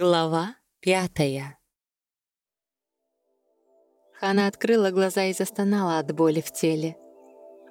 Глава пятая Хана открыла глаза и застонала от боли в теле.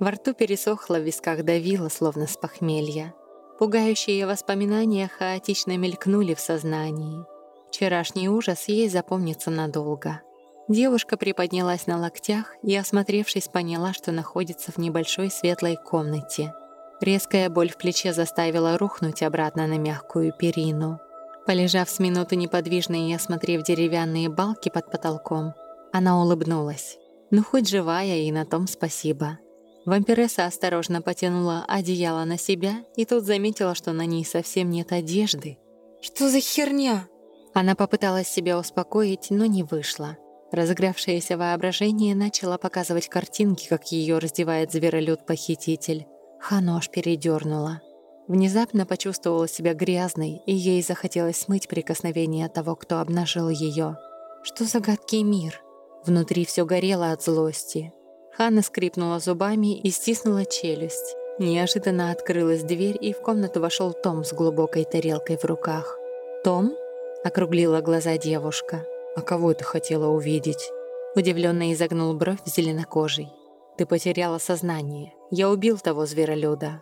Во рту пересохло, в висках давило, словно с похмелья. Пугающие воспоминания хаотично мелькнули в сознании. Вчерашний ужас ей запомнится надолго. Девушка приподнялась на локтях и, осмотревшись, поняла, что находится в небольшой светлой комнате. Резкая боль в плече заставила рухнуть обратно на мягкую перину. Полежав с минуту неподвижно и осмотрев деревянные балки под потолком, она улыбнулась. Ну, хоть живая, и на том спасибо. Вампиресса осторожно потянула одеяло на себя и тут заметила, что на ней совсем нет одежды. «Что за херня?» Она попыталась себя успокоить, но не вышло. Разыгравшееся воображение начало показывать картинки, как ее раздевает зверолюд-похититель. Ханош передернула. Внезапно почувствовала себя грязной, и ей захотелось смыть прикосновение того, кто обнажил ее. Что за гадкий мир? Внутри все горело от злости. Ханна скрипнула зубами и стиснула челюсть. Неожиданно открылась дверь, и в комнату вошел Том с глубокой тарелкой в руках. «Том?» — округлила глаза девушка. «А кого ты хотела увидеть?» Удивленно изогнул бровь зеленокожий. «Ты потеряла сознание. Я убил того зверолюда».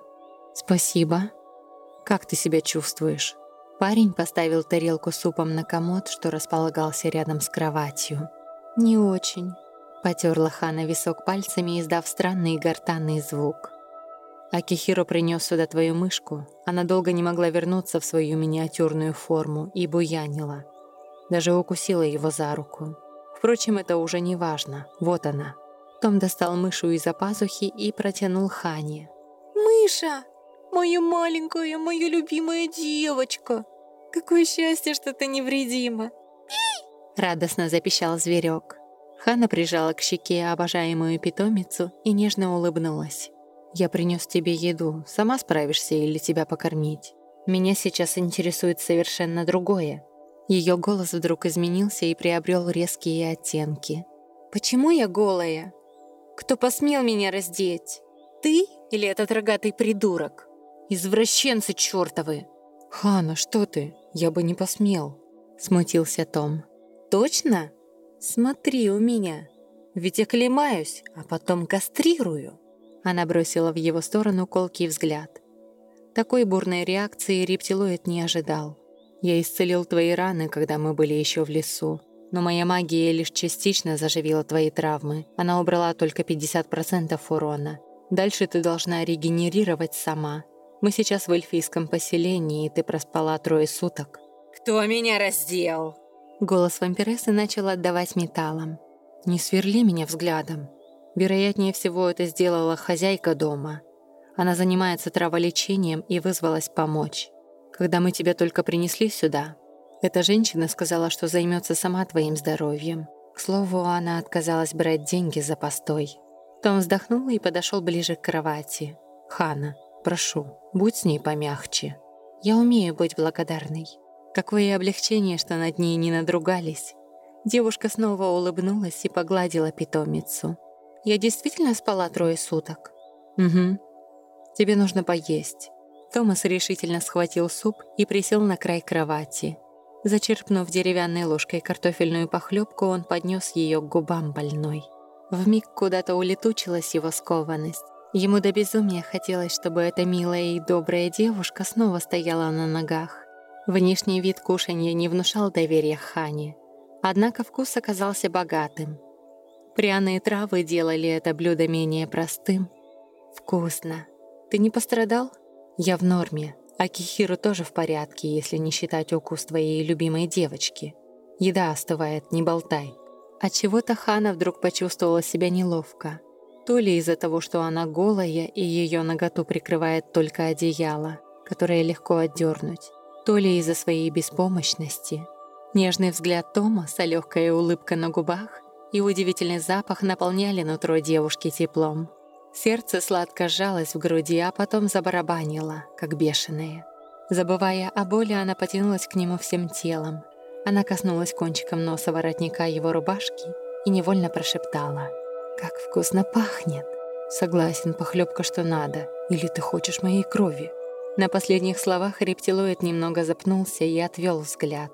«Спасибо», как ты себя чувствуешь?» Парень поставил тарелку супом на комод, что располагался рядом с кроватью. «Не очень», — потерла Хана висок пальцами, издав странный гортанный звук. Акихиро принес сюда твою мышку. Она долго не могла вернуться в свою миниатюрную форму и буянила. Даже укусила его за руку. Впрочем, это уже не важно. Вот она. Том достал мышу из-за пазухи и протянул Хане. «Мыша!» Моя маленькая, моя любимая девочка! Какое счастье, что ты невредима!» Радостно запищал зверек. Хана прижала к щеке обожаемую питомицу и нежно улыбнулась. «Я принес тебе еду. Сама справишься или тебя покормить? Меня сейчас интересует совершенно другое». Ее голос вдруг изменился и приобрел резкие оттенки. «Почему я голая? Кто посмел меня раздеть? Ты или этот рогатый придурок?» Извращенцы чертовы!» «Хана, что ты? Я бы не посмел!» Смутился Том. «Точно? Смотри у меня. Ведь я клемаюсь, а потом кастрирую!» Она бросила в его сторону колкий взгляд. Такой бурной реакции рептилоид не ожидал. «Я исцелил твои раны, когда мы были еще в лесу, но моя магия лишь частично заживила твои травмы. Она убрала только 50% урона. Дальше ты должна регенерировать сама. Мы сейчас в эльфийском поселении, и ты проспала трое суток». «Кто меня раздел?» Голос вампирессы начал отдавать металлом. «Не сверли меня взглядом. Вероятнее всего, это сделала хозяйка дома. Она занимается траволечением и вызвалась помочь. Когда мы тебя только принесли сюда, эта женщина сказала, что займется сама твоим здоровьем. К слову, она отказалась брать деньги за постой». Том вздохнул и подошел ближе к кровати. «Хана, Прошу, будь с ней помягче. Я умею быть благодарной. Какое облегчение, что над ней не надругались. Девушка снова улыбнулась и погладила питомицу. Я действительно спала трое суток? Угу. Тебе нужно поесть. Томас решительно схватил суп и присел на край кровати. Зачерпнув деревянной ложкой картофельную похлебку, он поднес ее к губам больной. Вмиг куда-то улетучилась его скованность. Ему до безумия хотелось, чтобы эта милая и добрая девушка снова стояла на ногах. Внешний вид кушанья не внушал доверия Хане, однако вкус оказался богатым. Пряные травы делали это блюдо менее простым. «Вкусно. Ты не пострадал?» «Я в норме. А Кихиру тоже в порядке, если не считать укус твоей любимой девочки. Еда остывает, не болтай». Отчего-то Хана вдруг почувствовала себя неловко. То ли из-за того, что она голая и ее наготу прикрывает только одеяло, которое легко отдернуть, то ли из-за своей беспомощности. Нежный взгляд Томаса, легкая улыбка на губах и удивительный запах наполняли нутро девушки теплом. Сердце сладко сжалось в груди, а потом забарабанило, как бешеное. Забывая о боли, она потянулась к нему всем телом. Она коснулась кончиком носа воротника его рубашки и невольно прошептала — как вкусно пахнет. Согласен, похлебка что надо. Или ты хочешь моей крови? На последних словах рептилоид немного запнулся и отвел взгляд.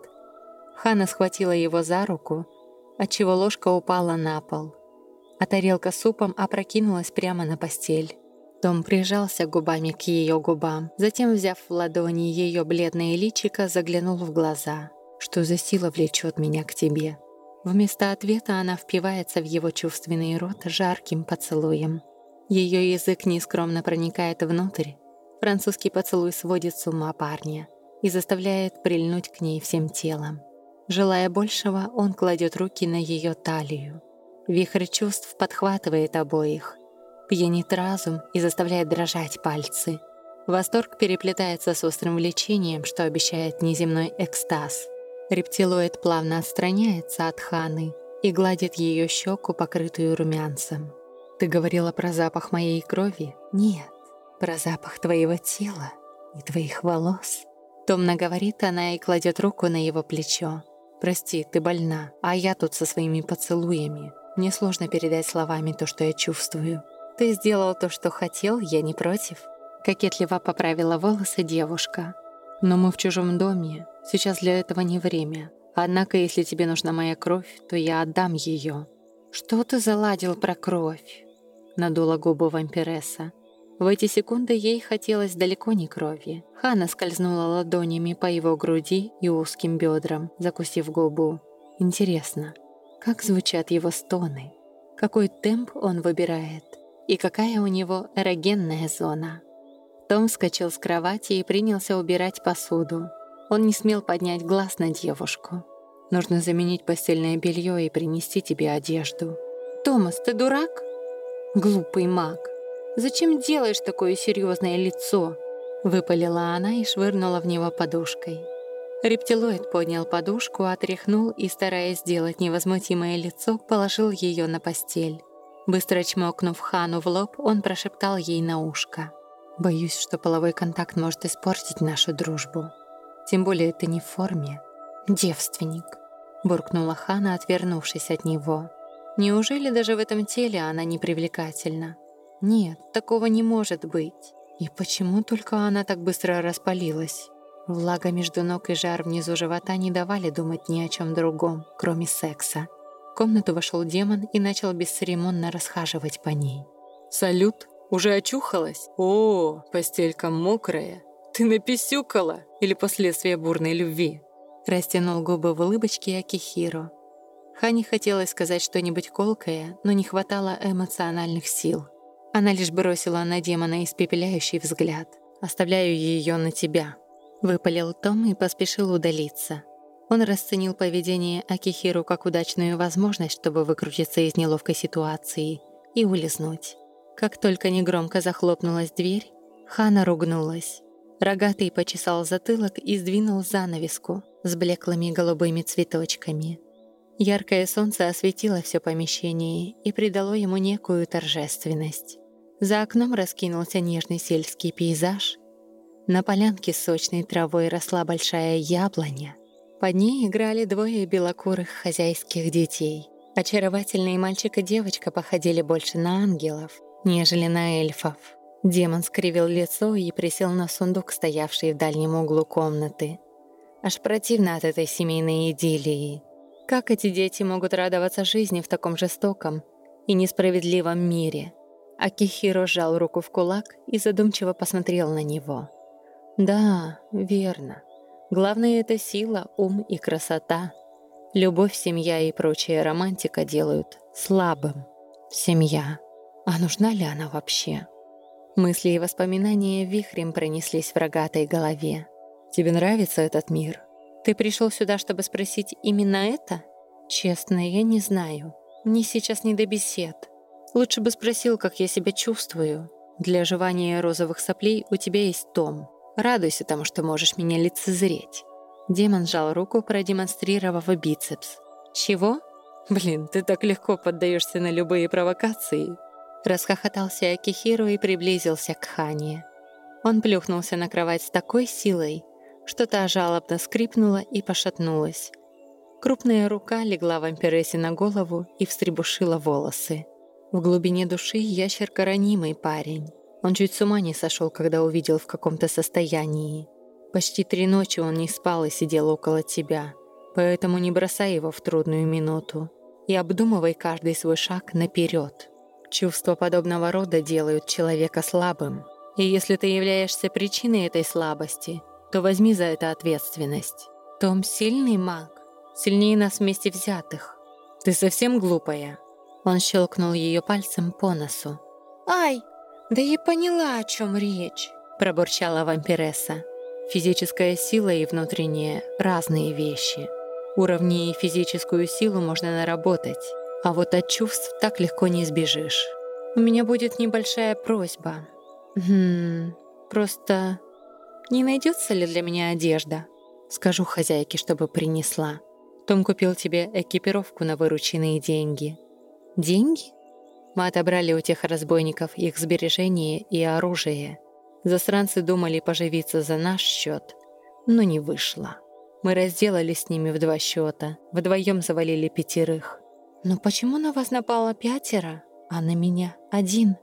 Хана схватила его за руку, отчего ложка упала на пол, а тарелка супом опрокинулась прямо на постель. Том прижался губами к ее губам, затем, взяв в ладони ее бледное личико, заглянул в глаза. «Что за сила влечет меня к тебе?» Вместо ответа она впивается в его чувственный рот жарким поцелуем. Ее язык нескромно проникает внутрь. Французский поцелуй сводит с ума парня и заставляет прильнуть к ней всем телом. Желая большего, он кладет руки на ее талию. Вихрь чувств подхватывает обоих, пьянит разум и заставляет дрожать пальцы. Восторг переплетается с острым влечением, что обещает неземной экстаз. Рептилоид плавно отстраняется от Ханы и гладит ее щеку, покрытую румянцем. «Ты говорила про запах моей крови?» «Нет, про запах твоего тела и твоих волос». Томно говорит она и кладет руку на его плечо. «Прости, ты больна, а я тут со своими поцелуями. Мне сложно передать словами то, что я чувствую. «Ты сделал то, что хотел, я не против», — кокетливо поправила волосы девушка. «Но мы в чужом доме, сейчас для этого не время. Однако, если тебе нужна моя кровь, то я отдам ее». «Что ты заладил про кровь?» — надула губу вампиресса. В эти секунды ей хотелось далеко не крови. Хана скользнула ладонями по его груди и узким бедрам, закусив губу. Интересно, как звучат его стоны? Какой темп он выбирает? и какая у него эрогенная зона. Том вскочил с кровати и принялся убирать посуду. Он не смел поднять глаз на девушку. «Нужно заменить постельное белье и принести тебе одежду». «Томас, ты дурак?» «Глупый маг. Зачем делаешь такое серьезное лицо?» Выпалила она и швырнула в него подушкой. Рептилоид поднял подушку, отряхнул и, стараясь сделать невозмутимое лицо, положил ее на постель. Быстро чмокнув Хану в лоб, он прошептал ей на ушко. «Боюсь, что половой контакт может испортить нашу дружбу. Тем более ты не в форме. Девственник», — буркнула Хана, отвернувшись от него. «Неужели даже в этом теле она не привлекательна? Нет, такого не может быть. И почему только она так быстро распалилась?» Влага между ног и жар внизу живота не давали думать ни о чем другом, кроме секса. В комнату вошел демон и начал бесцеремонно расхаживать по ней. «Салют? Уже очухалась? О, постелька мокрая. Ты написюкала? Или последствия бурной любви?» Растянул губы в улыбочке Акихиро. Хане хотелось сказать что-нибудь колкое, но не хватало эмоциональных сил. Она лишь бросила на демона испепеляющий взгляд. «Оставляю ее на тебя», — выпалил Том и поспешил удалиться. Он расценил поведение Акихиру как удачную возможность, чтобы выкрутиться из неловкой ситуации и улизнуть. Как только негромко захлопнулась дверь, Хана ругнулась. Рогатый почесал затылок и сдвинул занавеску с блеклыми голубыми цветочками. Яркое солнце осветило все помещение и придало ему некую торжественность. За окном раскинулся нежный сельский пейзаж. На полянке с сочной травой росла большая яблоня. Под ней играли двое белокурых хозяйских детей. Очаровательные мальчик и девочка походили больше на ангелов, нежели на эльфов. Демон скривил лицо и присел на сундук, стоявший в дальнем углу комнаты. Аж противно от этой семейной идиллии. Как эти дети могут радоваться жизни в таком жестоком и несправедливом мире? Акихиро сжал руку в кулак и задумчиво посмотрел на него. «Да, верно. Главное — это сила, ум и красота. Любовь, семья и прочая романтика делают слабым. Семья. А нужна ли она вообще? Мысли и воспоминания вихрем пронеслись в рогатой голове. «Тебе нравится этот мир? Ты пришел сюда, чтобы спросить именно это? Честно, я не знаю. Мне сейчас не до бесед. Лучше бы спросил, как я себя чувствую. Для жевания розовых соплей у тебя есть том. Радуйся тому, что можешь меня лицезреть». Демон сжал руку, продемонстрировав бицепс. «Чего? Блин, ты так легко поддаешься на любые провокации!» Расхохотался Акихиру и приблизился к Хане. Он плюхнулся на кровать с такой силой, что та жалобно скрипнула и пошатнулась. Крупная рука легла вампирессе на голову и встребушила волосы. В глубине души ящерка ранимый парень. Он чуть с ума не сошел, когда увидел в каком-то состоянии. Почти три ночи он не спал и сидел около тебя. Поэтому не бросай его в трудную минуту и обдумывай каждый свой шаг наперед. Чувства подобного рода делают человека слабым. И если ты являешься причиной этой слабости, то возьми за это ответственность. Том сильный маг, сильнее нас вместе взятых. Ты совсем глупая. Он щелкнул ее пальцем по носу. «Ай, да я поняла, о чем речь», пробурчала вампиресса. Физическая сила и внутренняя — разные вещи. Уровни и физическую силу можно наработать, а вот от чувств так легко не избежишь. У меня будет небольшая просьба. Хм, просто не найдется ли для меня одежда? Скажу хозяйке, чтобы принесла. Том купил тебе экипировку на вырученные деньги. Деньги? Мы отобрали у тех разбойников их сбережения и оружие. Засранцы думали поживиться за наш счет, но не вышло. Мы разделались с ними в два счета, вдвоем завалили пятерых. Но почему на вас напало пятеро, а на меня один?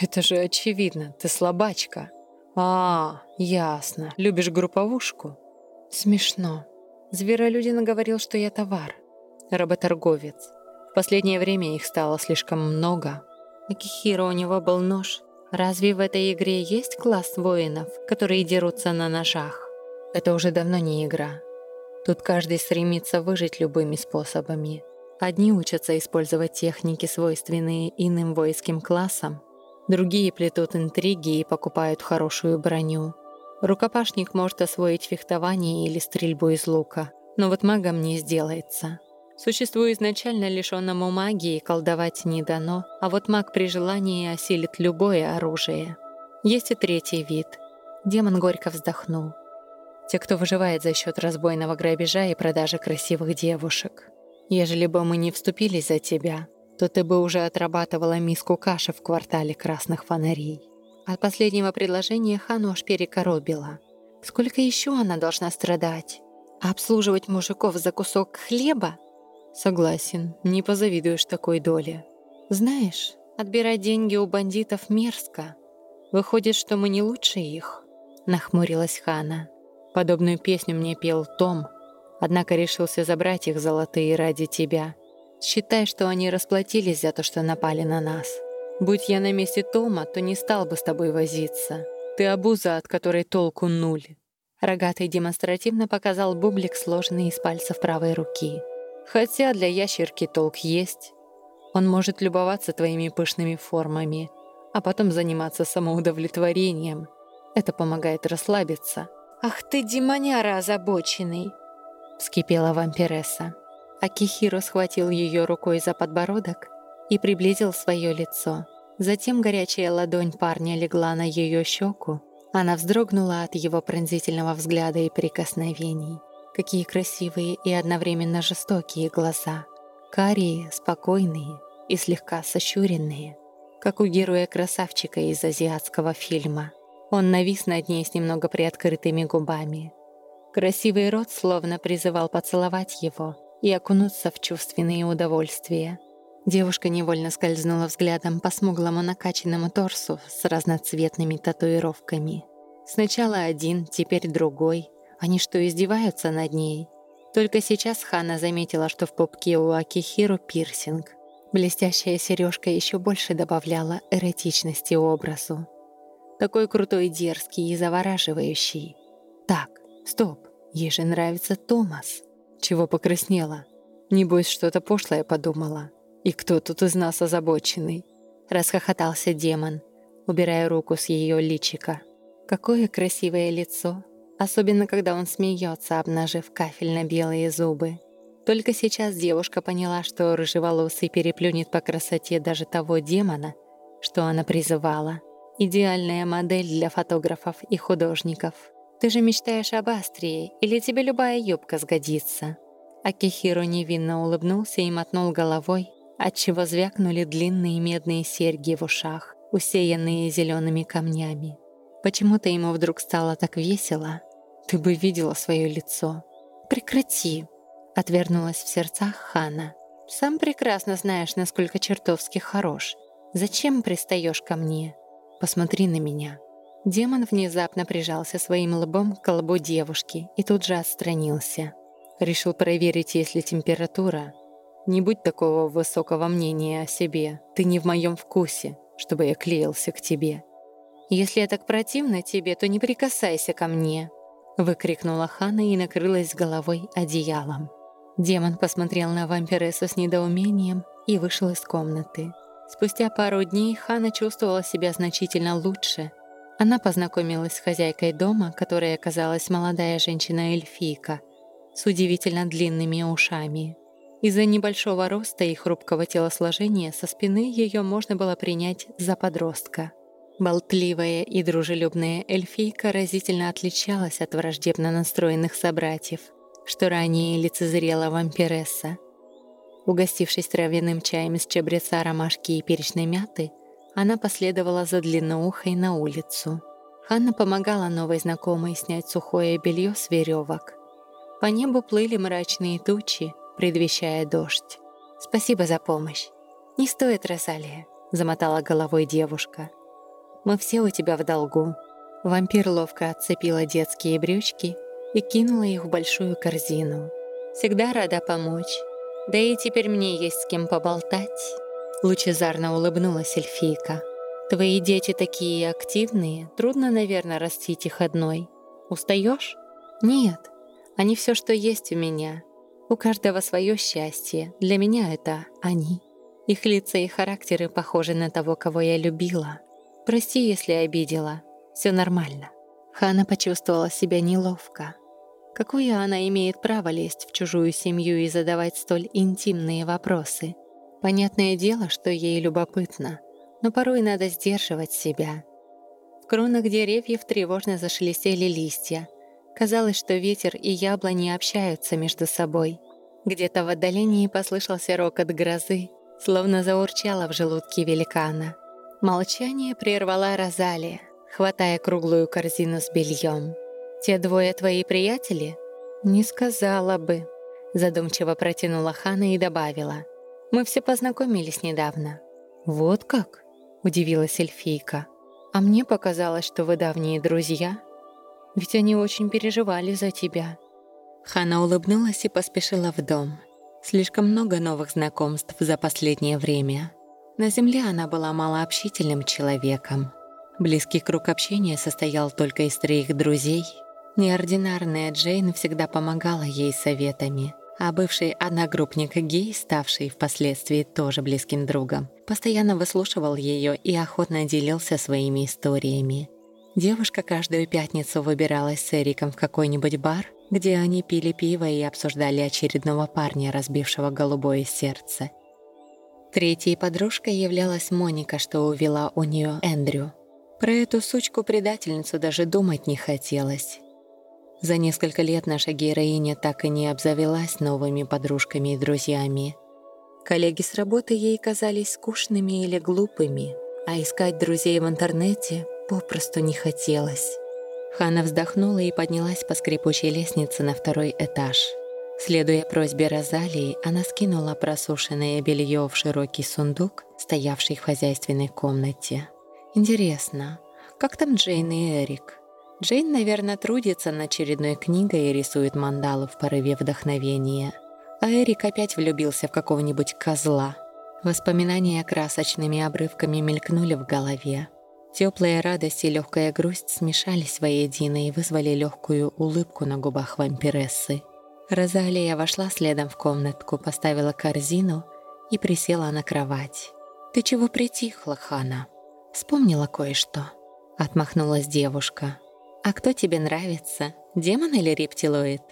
Это же очевидно, ты слабачка. А, ясно, любишь групповушку? Смешно. Зверолюдина говорил, что я товар. Работорговец. В последнее время их стало слишком много. Акихиро у него был нож, Разве в этой игре есть класс воинов, которые дерутся на ножах? Это уже давно не игра. Тут каждый стремится выжить любыми способами. Одни учатся использовать техники, свойственные иным воинским классам, другие плетут интриги и покупают хорошую броню. Рукопашник может освоить фехтование или стрельбу из лука, но вот магом не сделается. Существу изначально лишенному магии колдовать не дано, а вот маг при желании осилит любое оружие. Есть и третий вид. Демон горько вздохнул. Те, кто выживает за счет разбойного грабежа и продажи красивых девушек. Ежели бы мы не вступились за тебя, то ты бы уже отрабатывала миску каши в квартале красных фонарей. От последнего предложения Хану аж перекоробила. Сколько еще она должна страдать? обслуживать мужиков за кусок хлеба? Согласен, не позавидуешь такой доле. Знаешь, отбирать деньги у бандитов мерзко. Выходит, что мы не лучше их. Нахмурилась Хана. Подобную песню мне пел Том, однако решился забрать их золотые ради тебя. Считай, что они расплатились за то, что напали на нас. Будь я на месте Тома, то не стал бы с тобой возиться. Ты обуза, от которой толку нуль. Рогатый демонстративно показал бублик, сложенный из пальцев правой руки. Хотя для ящерки толк есть. Он может любоваться твоими пышными формами, а потом заниматься самоудовлетворением. Это помогает расслабиться. «Ах ты, демоняра озабоченный!» — вскипела вампиресса. Акихиро схватил ее рукой за подбородок и приблизил свое лицо. Затем горячая ладонь парня легла на ее щеку. Она вздрогнула от его пронзительного взгляда и прикосновений. Какие красивые и одновременно жестокие глаза. Карие, спокойные и слегка сощуренные, как у героя-красавчика из азиатского фильма. Он навис над ней с немного приоткрытыми губами. Красивый рот словно призывал поцеловать его и окунуться в чувственные удовольствия. Девушка невольно скользнула взглядом по смуглому накачанному торсу с разноцветными татуировками. Сначала один, теперь другой — они что, издеваются над ней? Только сейчас Хана заметила, что в попке у Акихиру пирсинг. Блестящая сережка еще больше добавляла эротичности образу. Такой крутой, дерзкий и завораживающий. Стоп, ей же нравится Томас. Чего покраснела? Небось, что-то пошлое подумала. И кто тут из нас озабоченный? Расхохотался демон, убирая руку с ее личика. Какое красивое лицо, особенно когда он смеется, обнажив кафельно-белые зубы. Только сейчас девушка поняла, что рыжеволосый переплюнет по красоте даже того демона, что она призывала. Идеальная модель для фотографов и художников. Ты же мечтаешь об Астрии, или тебе любая юбка сгодится?» Акихиро невинно улыбнулся и мотнул головой, отчего звякнули длинные медные серьги в ушах, усеянные зелеными камнями. Почему-то ему вдруг стало так весело. Ты бы видела свое лицо. Прекрати, отвернулась в сердцах Хана. Сам прекрасно знаешь, насколько чертовски хорош. Зачем пристаешь ко мне? Посмотри на меня. Демон внезапно прижался своим лбом к лбу девушки и тут же отстранился. Решил проверить, есть ли температура. Не будь такого высокого мнения о себе. Ты не в моем вкусе, чтобы я клеился к тебе. Если я так противна тебе, то не прикасайся ко мне, выкрикнула Хана и накрылась головой одеялом. Демон посмотрел на вампирессу с недоумением и вышел из комнаты. Спустя пару дней Хана чувствовала себя значительно лучше. Она познакомилась с хозяйкой дома, которая оказалась молодая женщина-эльфийка с удивительно длинными ушами. Из-за небольшого роста и хрупкого телосложения со спины ее можно было принять за подростка. Болтливая и дружелюбная эльфийка разительно отличалась от враждебно настроенных собратьев, что ранее лицезрела вампиресса. Угостившись травяным чаем из чабреца, ромашки и перечной мяты, она последовала за длинноухой на улицу. Ханна помогала новой знакомой снять сухое белье с веревок. По небу плыли мрачные тучи, предвещая дождь. «Спасибо за помощь. Не стоит, Росалия», — замотала головой девушка. «Мы все у тебя в долгу». Вампир ловко отцепила детские брючки и кинула их в большую корзину. «Всегда рада помочь. Да и теперь мне есть с кем поболтать». Лучезарно улыбнулась эльфийка. «Твои дети такие активные, трудно, наверное, растить их одной. Устаешь? «Нет, они все, что есть у меня. У каждого свое счастье. Для меня это они. Их лица и характеры похожи на того, кого я любила. Прости, если обидела. Все нормально». Хана почувствовала себя неловко. Какое она имеет право лезть в чужую семью и задавать столь интимные вопросы? Понятное дело, что ей любопытно, но порой надо сдерживать себя. В кронах деревьев тревожно зашелестели листья. Казалось, что ветер и яблони общаются между собой. Где-то в отдалении послышался рокот грозы, словно заурчало в желудке великана. Молчание прервала Розалия, хватая круглую корзину с бельем. «Те двое твои приятели?» «Не сказала бы», — задумчиво протянула Хана и добавила. «Мы все познакомились недавно». «Вот как?» — удивилась эльфийка. «А мне показалось, что вы давние друзья. Ведь они очень переживали за тебя». Хана улыбнулась и поспешила в дом. Слишком много новых знакомств за последнее время. На земле она была малообщительным человеком. Близкий круг общения состоял только из троих друзей — Неординарная Джейн всегда помогала ей советами, а бывший одногруппник Гей, ставший впоследствии тоже близким другом, постоянно выслушивал ее и охотно делился своими историями. Девушка каждую пятницу выбиралась с Эриком в какой-нибудь бар, где они пили пиво и обсуждали очередного парня, разбившего голубое сердце. Третьей подружкой являлась Моника, что увела у нее Эндрю. Про эту сучку-предательницу даже думать не хотелось. За несколько лет наша героиня так и не обзавелась новыми подружками и друзьями. Коллеги с работы ей казались скучными или глупыми, а искать друзей в интернете попросту не хотелось. Хана вздохнула и поднялась по скрипучей лестнице на второй этаж. Следуя просьбе Розалии, она скинула просушенное белье в широкий сундук, стоявший в хозяйственной комнате. Интересно, как там Джейн и Эрик? Джейн, наверное, трудится над очередной книгой и рисует мандалы в порыве вдохновения. А Эрик опять влюбился в какого-нибудь козла. Воспоминания красочными обрывками мелькнули в голове. Теплая радость и легкая грусть смешались воедино и вызвали легкую улыбку на губах вампирессы. Розалия вошла следом в комнатку, поставила корзину и присела на кровать. «Ты чего притихла, Хана?» «Вспомнила кое-что», — отмахнулась девушка. «А кто тебе нравится, демон или рептилоид?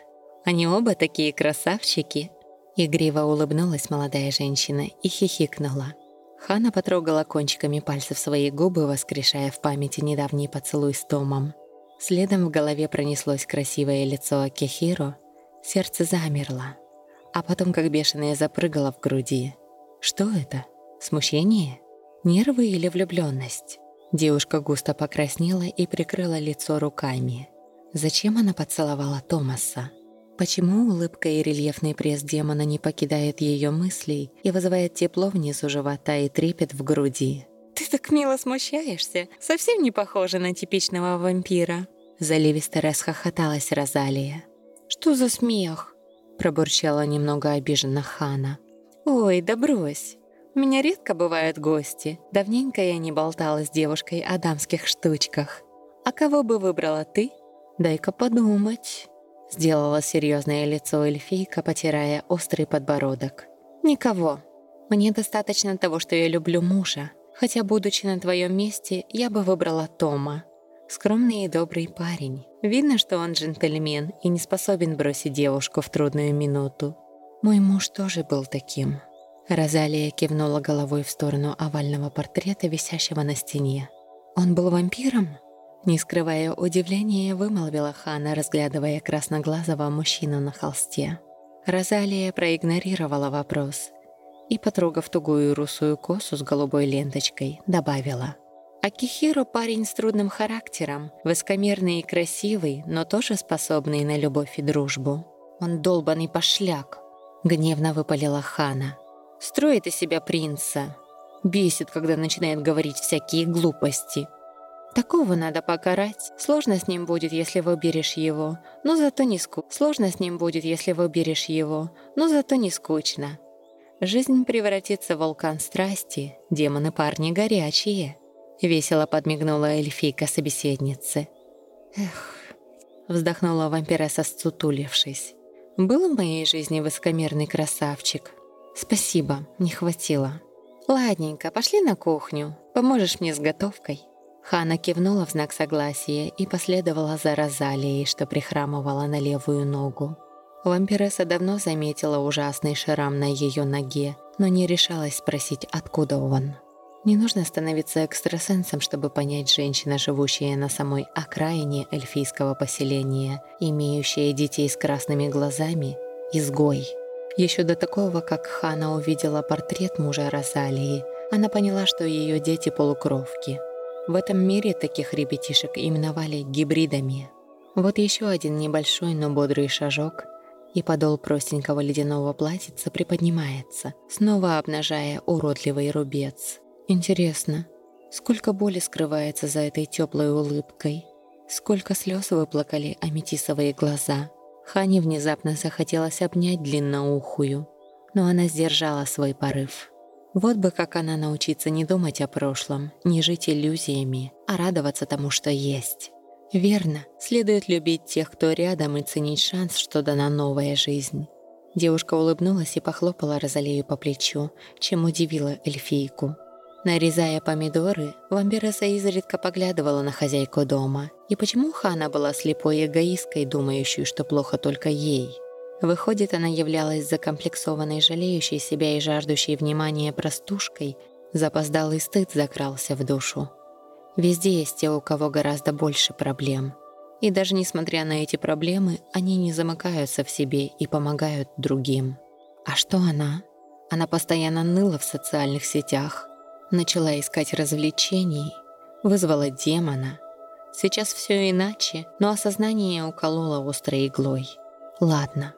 Они оба такие красавчики!» Игриво улыбнулась молодая женщина и хихикнула. Хана потрогала кончиками пальцев свои губы, воскрешая в памяти недавний поцелуй с Томом. Следом в голове пронеслось красивое лицо Акихиро, сердце замерло, а потом как бешеное запрыгало в груди. Что это? Смущение? Нервы или влюбленность? Девушка густо покраснела и прикрыла лицо руками. Зачем она поцеловала Томаса? Почему улыбка и рельефный пресс демона не покидают ее мыслей и вызывает тепло внизу живота и трепет в груди? «Ты так мило смущаешься, совсем не похожа на типичного вампира!» Заливисто расхохоталась Розалия. «Что за смех?» пробурчала немного обиженно Хана. «Ой, да брось. Меня редко бывают гости. Давненько я не болтала с девушкой о дамских штучках. А кого бы выбрала ты? Дай-ка подумать». Сделала серьезное лицо эльфийка, потирая острый подбородок. «Никого. Мне достаточно того, что я люблю мужа. Хотя, будучи на твоем месте, я бы выбрала Тома. Скромный и добрый парень. Видно, что он джентльмен и не способен бросить девушку в трудную минуту. Мой муж тоже был таким». Розалия кивнула головой в сторону овального портрета, висящего на стене. «Он был вампиром?» Не скрывая удивления, вымолвила Хана, разглядывая красноглазого мужчину на холсте. Розалия проигнорировала вопрос и, потрогав тугую русую косу с голубой ленточкой, добавила. «Акихиро парень с трудным характером, высокомерный и красивый, но тоже способный на любовь и дружбу. Он долбанный пошляк», — гневно выпалила Хана. «Строит из себя принца. Бесит, когда начинает говорить всякие глупости». Такого надо покарать. Сложно с ним будет, если выберешь его, но зато не ску... Сложно с ним будет, если выберешь его, но зато не скучно. Жизнь превратится в вулкан страсти, демоны-парни горячие. Весело подмигнула эльфийка собеседницы. Эх, вздохнула вампиресса, сутулившись. Был в моей жизни высокомерный красавчик. Спасибо, не хватило. Ладненько, пошли на кухню. Поможешь мне с готовкой. Хана кивнула в знак согласия и последовала за Розалией, что прихрамывала на левую ногу. Вампиресса давно заметила ужасный шрам на ее ноге, но не решалась спросить, откуда он. Не нужно становиться экстрасенсом, чтобы понять женщина, живущая на самой окраине эльфийского поселения, имеющая детей с красными глазами, изгой. Еще до такого, как Хана увидела портрет мужа Розалии, она поняла, что ее дети полукровки – в этом мире таких ребятишек именовали гибридами. Вот еще один небольшой, но бодрый шажок, и подол простенького ледяного платьица приподнимается, снова обнажая уродливый рубец. Интересно, сколько боли скрывается за этой теплой улыбкой? Сколько слез выплакали аметисовые глаза? Хане внезапно захотелось обнять длинноухую, но она сдержала свой порыв. Вот бы как она научиться не думать о прошлом, не жить иллюзиями, а радоваться тому, что есть. Верно, следует любить тех, кто рядом, и ценить шанс, что дана новая жизнь. Девушка улыбнулась и похлопала Розалею по плечу, чем удивила эльфийку. Нарезая помидоры, вампиресса изредка поглядывала на хозяйку дома. И почему Хана была слепой эгоисткой, думающей, что плохо только ей – Выходит, она являлась закомплексованной, жалеющей себя и жаждущей внимания простушкой, запоздалый стыд закрался в душу. Везде есть те, у кого гораздо больше проблем. И даже несмотря на эти проблемы, они не замыкаются в себе и помогают другим. А что она? Она постоянно ныла в социальных сетях, начала искать развлечений, вызвала демона. Сейчас все иначе, но осознание укололо острой иглой. Ладно,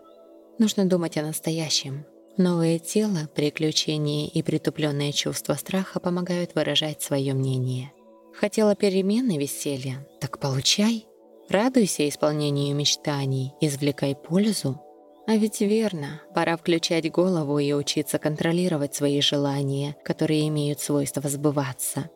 Нужно думать о настоящем. Новое тело, приключения и притупленные чувства страха помогают выражать свое мнение. Хотела перемены веселья? Так получай. Радуйся исполнению мечтаний, извлекай пользу. А ведь верно, пора включать голову и учиться контролировать свои желания, которые имеют свойство сбываться.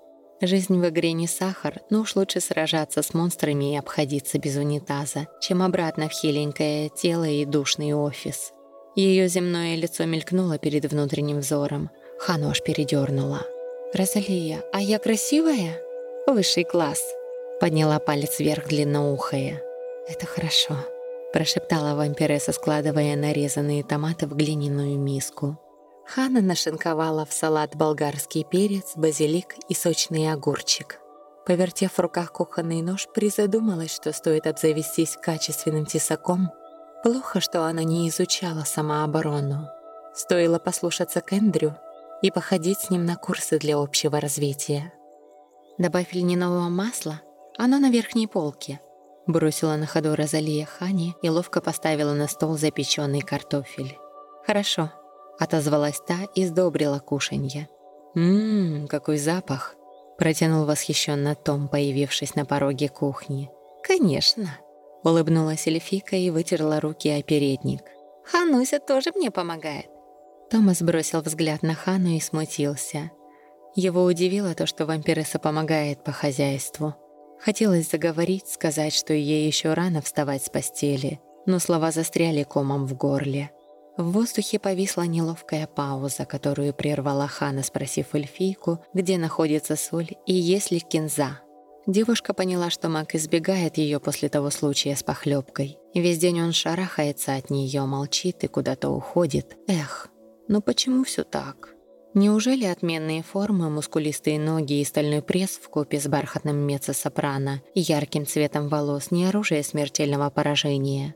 Жизнь в игре не сахар, но уж лучше сражаться с монстрами и обходиться без унитаза, чем обратно в хиленькое тело и душный офис. Ее земное лицо мелькнуло перед внутренним взором. Хану аж передернула. «Розалия, а я красивая?» «Высший класс», — подняла палец вверх длинноухая. «Это хорошо», — прошептала вампиресса, складывая нарезанные томаты в глиняную миску. Хана нашинковала в салат болгарский перец, базилик и сочный огурчик. Повертев в руках кухонный нож, призадумалась, что стоит обзавестись качественным тесаком. Плохо, что она не изучала самооборону. Стоило послушаться Кендрю и походить с ним на курсы для общего развития. «Добавь льняного масла, оно на верхней полке», бросила на ходу Розалия Хани и ловко поставила на стол запеченный картофель. «Хорошо», Отозвалась та и сдобрила кушанье. «Ммм, какой запах!» Протянул восхищенно Том, появившись на пороге кухни. «Конечно!» Улыбнулась эльфика и вытерла руки о передник. Хануся тоже мне помогает». Томас бросил взгляд на Хану и смутился. Его удивило то, что вампиресса помогает по хозяйству. Хотелось заговорить, сказать, что ей еще рано вставать с постели, но слова застряли комом в горле. В воздухе повисла неловкая пауза, которую прервала Хана, спросив эльфийку, где находится соль и есть ли кинза. Девушка поняла, что маг избегает ее после того случая с похлебкой. Весь день он шарахается от нее, молчит и куда-то уходит. Эх, ну почему все так? Неужели отменные формы, мускулистые ноги и стальной пресс в купе с бархатным меццо-сопрано и ярким цветом волос не оружие смертельного поражения?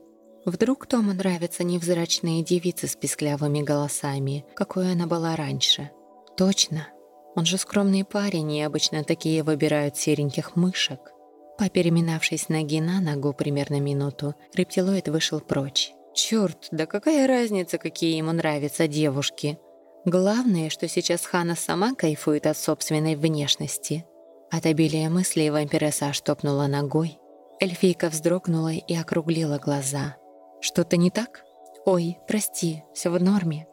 Вдруг Тому нравятся невзрачные девицы с писклявыми голосами, какой она была раньше? Точно, он же скромный парень, и обычно такие выбирают сереньких мышек. Попереминавшись ноги на ногу примерно минуту, рептилоид вышел прочь. Черт, да какая разница, какие ему нравятся девушки? Главное, что сейчас Хана сама кайфует от собственной внешности. От обилия мыслей вампиресса штопнула ногой. Эльфийка вздрогнула и округлила глаза. «Что-то не так? Ой, прости, все в норме».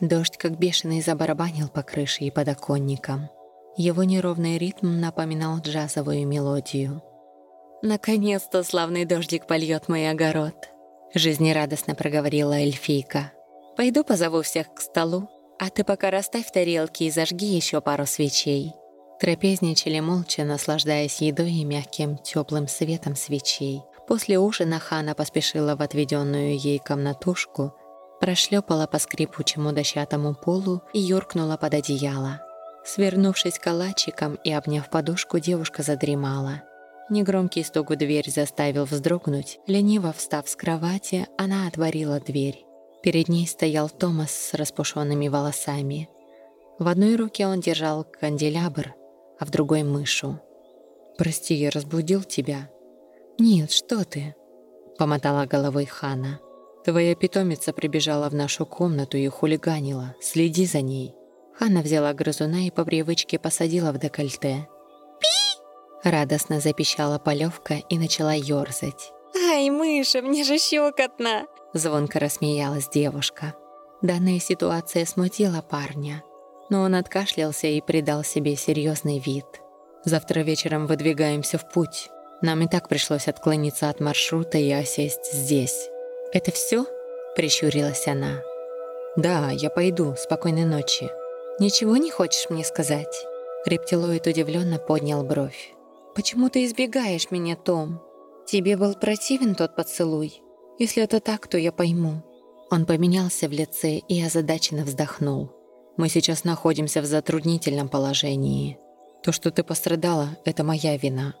Дождь как бешеный забарабанил по крыше и подоконникам. Его неровный ритм напоминал джазовую мелодию. «Наконец-то славный дождик польет мой огород», — жизнерадостно проговорила эльфийка. «Пойду позову всех к столу, а ты пока расставь тарелки и зажги еще пару свечей». Трапезничали молча, наслаждаясь едой и мягким теплым светом свечей. После ужина Хана поспешила в отведенную ей комнатушку, прошлепала по скрипучему дощатому полу и юркнула под одеяло. Свернувшись калачиком и обняв подушку, девушка задремала. Негромкий стук в дверь заставил вздрогнуть. Лениво встав с кровати, она отворила дверь. Перед ней стоял Томас с распушенными волосами. В одной руке он держал канделябр, а в другой — мышу. «Прости, я разбудил тебя?» «Нет, что ты?» — помотала головой Хана. «Твоя питомица прибежала в нашу комнату и хулиганила. Следи за ней». Хана взяла грызуна и по привычке посадила в декольте. «Пи!» Радостно запищала полевка и начала ёрзать. «Ай, мыша, мне же щекотно!» Звонко рассмеялась девушка. Данная ситуация смутила парня, но он откашлялся и придал себе серьезный вид. «Завтра вечером выдвигаемся в путь. Нам и так пришлось отклониться от маршрута и осесть здесь». «Это все?» – прищурилась она. «Да, я пойду. Спокойной ночи». «Ничего не хочешь мне сказать?» Рептилоид удивленно поднял бровь. «Почему ты избегаешь меня, Том? Тебе был противен тот поцелуй?» Если это так, то я пойму». Он поменялся в лице и озадаченно вздохнул. «Мы сейчас находимся в затруднительном положении. То, что ты пострадала, это моя вина.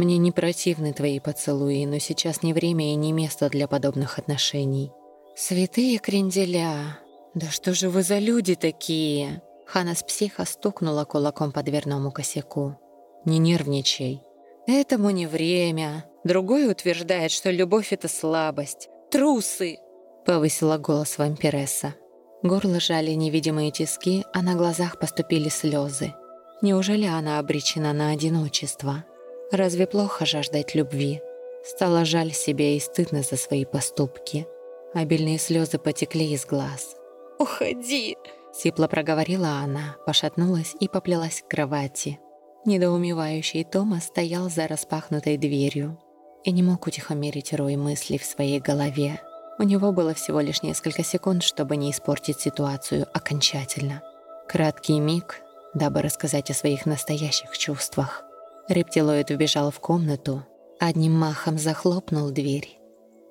Мне не противны твои поцелуи, но сейчас не время и не место для подобных отношений». «Святые кренделя! Да что же вы за люди такие?» Хана с психа стукнула кулаком по дверному косяку. «Не нервничай. Этому не время. Другой утверждает, что любовь — это слабость. Трусы!» — повысила голос вампиресса. Горло жали невидимые тиски, а на глазах поступили слезы. Неужели она обречена на одиночество? Разве плохо жаждать любви? Стало жаль себе и стыдно за свои поступки. Обильные слезы потекли из глаз. «Уходи!» — сипло проговорила она, пошатнулась и поплелась к кровати. Недоумевающий Тома стоял за распахнутой дверью и не мог утихомирить рой мыслей в своей голове. У него было всего лишь несколько секунд, чтобы не испортить ситуацию окончательно. Краткий миг, дабы рассказать о своих настоящих чувствах. Рептилоид вбежал в комнату, одним махом захлопнул дверь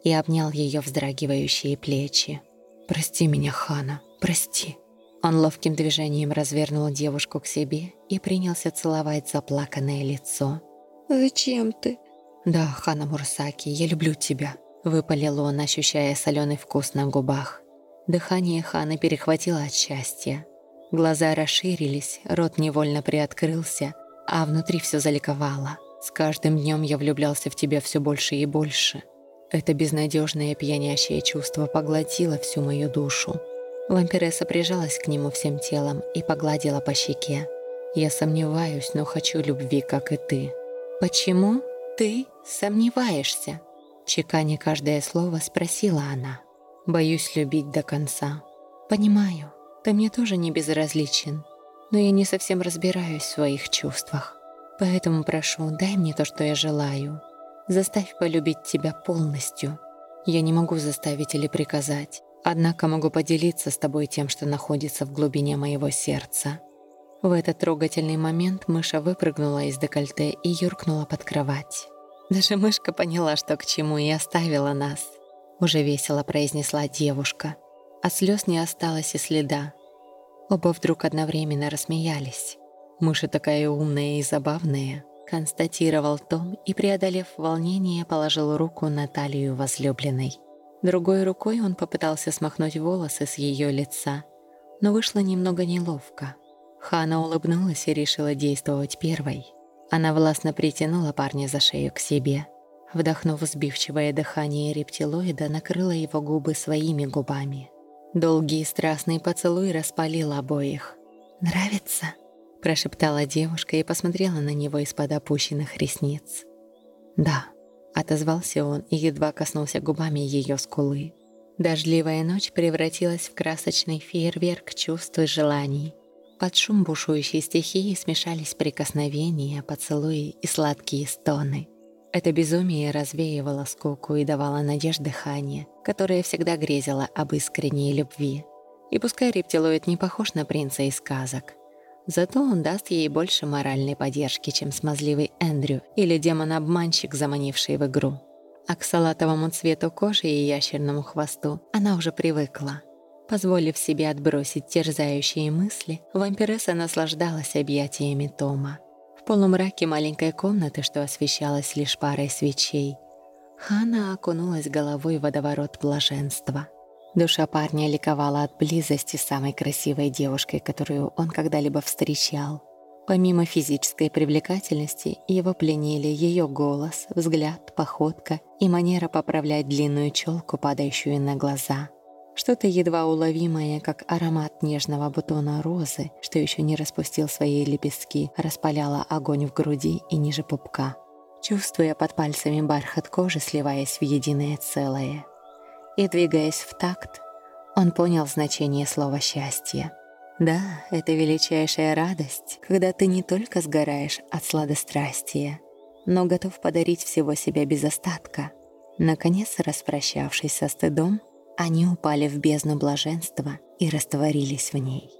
и обнял ее вздрагивающие плечи. «Прости меня, Хана, прости». Он ловким движением развернул девушку к себе и принялся целовать заплаканное лицо. «Зачем ты?» «Да, Хана Мурсаки, я люблю тебя», — выпалил он, ощущая соленый вкус на губах. Дыхание Ханы перехватило от счастья. Глаза расширились, рот невольно приоткрылся, а внутри все заликовало. С каждым днем я влюблялся в тебя все больше и больше. Это безнадежное пьянящее чувство поглотило всю мою душу. Вампиресса прижалась к нему всем телом и погладила по щеке. «Я сомневаюсь, но хочу любви, как и ты». «Почему?» «Ты сомневаешься?» Чеканя каждое слово спросила она. Боюсь любить до конца. Понимаю, ты мне тоже не безразличен, но я не совсем разбираюсь в своих чувствах. Поэтому прошу, дай мне то, что я желаю. Заставь полюбить тебя полностью. Я не могу заставить или приказать, однако могу поделиться с тобой тем, что находится в глубине моего сердца. В этот трогательный момент мыша выпрыгнула из декольте и юркнула под кровать. Даже мышка поняла, что к чему, и оставила нас. Уже весело произнесла девушка. А слез не осталось и следа. Оба вдруг одновременно рассмеялись. Мыша такая умная и забавная, констатировал Том и, преодолев волнение, положил руку на талию возлюбленной. Другой рукой он попытался смахнуть волосы с ее лица, но вышло немного неловко. Хана улыбнулась и решила действовать первой. Она властно притянула парня за шею к себе. Вдохнув сбивчивое дыхание рептилоида, накрыла его губы своими губами. Долгий страстный поцелуй распалил обоих. «Нравится?» – прошептала девушка и посмотрела на него из-под опущенных ресниц. «Да», – отозвался он и едва коснулся губами ее скулы. Дождливая ночь превратилась в красочный фейерверк чувств и желаний. Под шум бушующей стихии смешались прикосновения, поцелуи и сладкие стоны – это безумие развеивало скуку и давало надежд дыхание, которое всегда грезило об искренней любви. И пускай рептилоид не похож на принца из сказок, зато он даст ей больше моральной поддержки, чем смазливый Эндрю или демон-обманщик, заманивший в игру. А к салатовому цвету кожи и ящерному хвосту она уже привыкла. Позволив себе отбросить терзающие мысли, вампиресса наслаждалась объятиями Тома полумраке маленькой комнаты, что освещалась лишь парой свечей, Хана окунулась головой в водоворот блаженства. Душа парня ликовала от близости с самой красивой девушкой, которую он когда-либо встречал. Помимо физической привлекательности, его пленили ее голос, взгляд, походка и манера поправлять длинную челку, падающую на глаза — что-то едва уловимое, как аромат нежного бутона розы, что еще не распустил свои лепестки, распаляло огонь в груди и ниже пупка. Чувствуя под пальцами бархат кожи, сливаясь в единое целое. И двигаясь в такт, он понял значение слова «счастье». Да, это величайшая радость, когда ты не только сгораешь от сладострастия, но готов подарить всего себя без остатка. Наконец, распрощавшись со стыдом, они упали в бездну блаженства и растворились в ней.